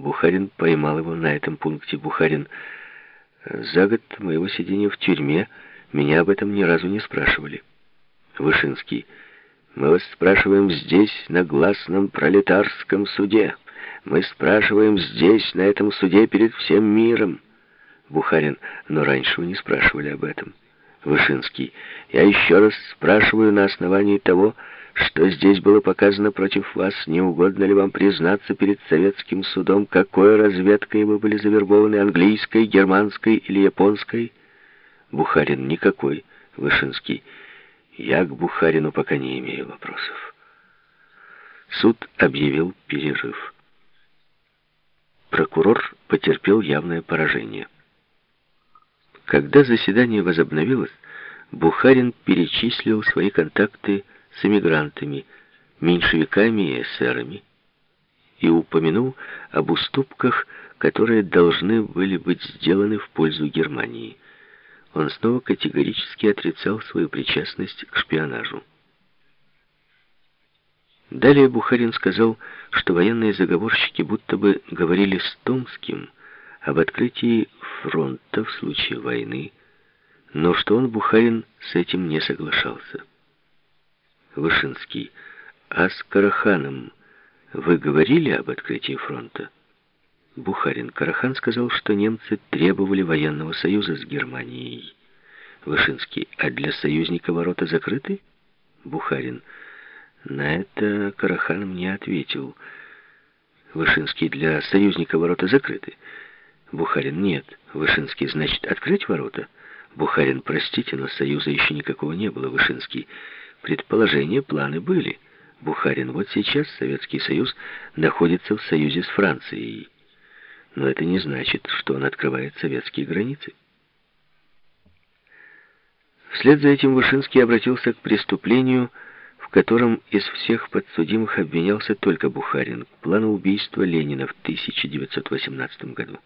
Бухарин поймал его на этом пункте. Бухарин, за год моего сидения в тюрьме меня об этом ни разу не спрашивали. Вышинский, мы вас спрашиваем здесь, на гласном пролетарском суде. Мы спрашиваем здесь, на этом суде, перед всем миром. Бухарин, но раньше вы не спрашивали об этом. Вышинский, я еще раз спрашиваю на основании того, что здесь было показано против вас, не угодно ли вам признаться перед советским судом, какой разведкой вы были завербованы, английской, германской или японской? Бухарин, никакой. Вышинский, я к Бухарину пока не имею вопросов. Суд объявил перерыв. Прокурор потерпел явное поражение. Когда заседание возобновилось, Бухарин перечислил свои контакты с эмигрантами, меньшевиками и эсерами и упомянул об уступках, которые должны были быть сделаны в пользу Германии. Он снова категорически отрицал свою причастность к шпионажу. Далее Бухарин сказал, что военные заговорщики будто бы говорили с Томским об открытии фронта в случае войны, но что он, Бухарин, с этим не соглашался. Вышинский. А с Караханом вы говорили об открытии фронта? Бухарин. Карахан сказал, что немцы требовали военного союза с Германией. Вышинский. А для союзника ворота закрыты? Бухарин. На это Карахан мне ответил. Вышинский. Для союзника ворота закрыты. Бухарин. Нет. Вышинский. Значит, открыть ворота? Бухарин. Простите, но союза еще никакого не было. Вышинский. Предположения, планы были. Бухарин, вот сейчас Советский Союз находится в союзе с Францией. Но это не значит, что он открывает советские границы. Вслед за этим Вышинский обратился к преступлению, в котором из всех подсудимых обвинялся только Бухарин, к плану убийства Ленина в 1918 году.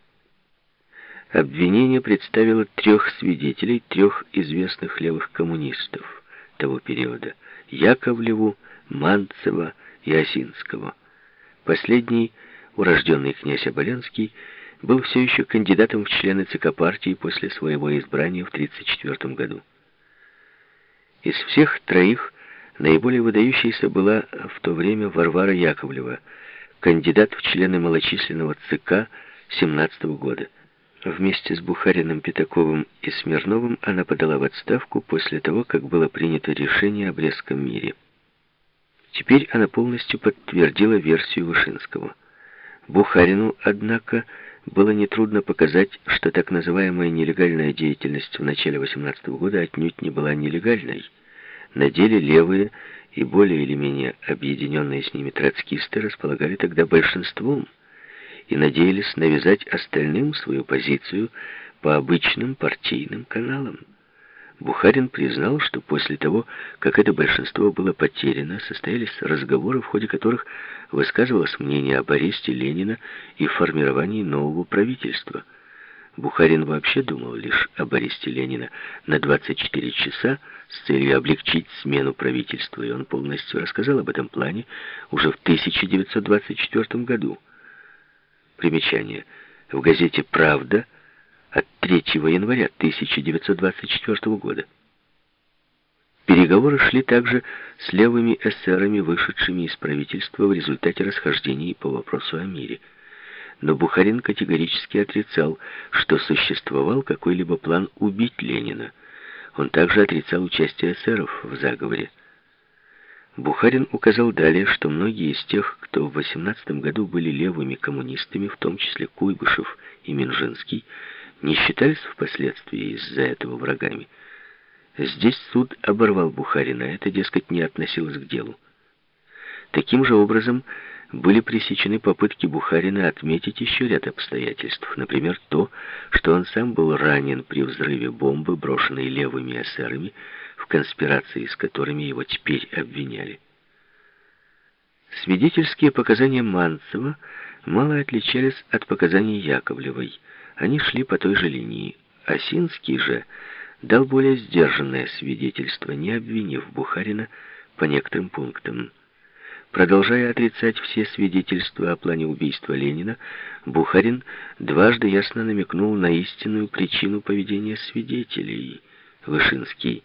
Обвинение представило трех свидетелей, трех известных левых коммунистов того периода – Яковлеву, Манцева и Осинского. Последний, урожденный князь Оболенский, был все еще кандидатом в члены ЦК партии после своего избрания в 1934 году. Из всех троих наиболее выдающейся была в то время Варвара Яковлева, кандидат в члены малочисленного ЦК 17 года. Вместе с Бухариным, Пятаковым и Смирновым она подала в отставку после того, как было принято решение о Брестском мире. Теперь она полностью подтвердила версию Вышинского. Бухарину, однако, было нетрудно показать, что так называемая нелегальная деятельность в начале 18 -го года отнюдь не была нелегальной. На деле левые и более или менее объединенные с ними троцкисты располагали тогда большинством – и надеялись навязать остальным свою позицию по обычным партийным каналам. Бухарин признал, что после того, как это большинство было потеряно, состоялись разговоры, в ходе которых высказывалось мнение об аресте Ленина и формировании нового правительства. Бухарин вообще думал лишь об аресте Ленина на 24 часа с целью облегчить смену правительства, и он полностью рассказал об этом плане уже в 1924 году. Примечание. В газете «Правда» от 3 января 1924 года. Переговоры шли также с левыми эсерами, вышедшими из правительства в результате расхождений по вопросу о мире. Но Бухарин категорически отрицал, что существовал какой-либо план убить Ленина. Он также отрицал участие эсеров в заговоре. Бухарин указал далее, что многие из тех, кто в 18 году были левыми коммунистами, в том числе Куйбышев и Минжинский, не считались впоследствии из-за этого врагами. Здесь суд оборвал Бухарина, это, дескать, не относилось к делу. Таким же образом были пресечены попытки Бухарина отметить еще ряд обстоятельств. Например, то, что он сам был ранен при взрыве бомбы, брошенной левыми эсерами, в конспирации, с которыми его теперь обвиняли. Свидетельские показания Манцева мало отличались от показаний Яковлевой. Они шли по той же линии. Осинский же дал более сдержанное свидетельство, не обвинив Бухарина по некоторым пунктам. Продолжая отрицать все свидетельства о плане убийства Ленина, Бухарин дважды ясно намекнул на истинную причину поведения свидетелей. Вышинский